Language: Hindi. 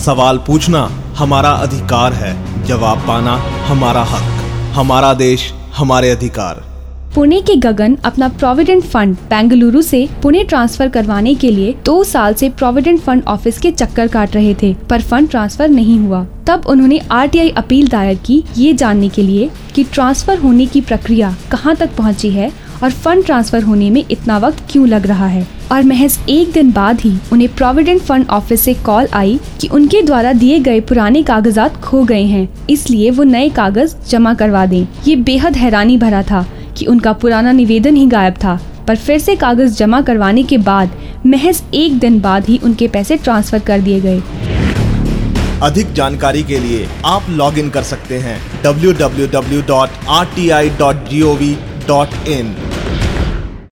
सवाल पूछना हमारा अधिकार है, जवाब पाना हमारा हक। हमारा देश हमारे अधिकार। पुणे के गगन अपना प्रोविडेंट फंड बेंगलुरु से पुणे ट्रांसफ़र करवाने के लिए दो साल से प्रोविडेंट फंड ऑफ़िस के चक्कर काट रहे थे, पर फंड ट्रांसफ़र नहीं हुआ। तब उन्होंने आरटीआई अपील दायर की ये जानने के लिए कि ट्रांसफ़र होने की प्रक्रिया कहाँ तक पहुँची है और फंड ट्रांसफ़र होने में इतना वक्त क्यों लग रहा है? और महज एक दिन बाद ही उन्हें प्रोविडेंट फंड ऑफ़िस से कॉल आई कि उनके द्वारा दिए गए पुराने कागजात खो गए हैं। इसलिए वो नए कागज़ जमा करवा दें। ये बेहद हैरानी भरा था कि उनका पुराना निवेदन ही गायब था। पर फिर से कागज़ जमा करवाने के बाद, महज एक दिन बाद ही उनके पैसे ट्रांसफ़र कर दिए गए। अधिक जानकारी के लिए आप लॉग इन कर सकते हैं www.rti.gov.in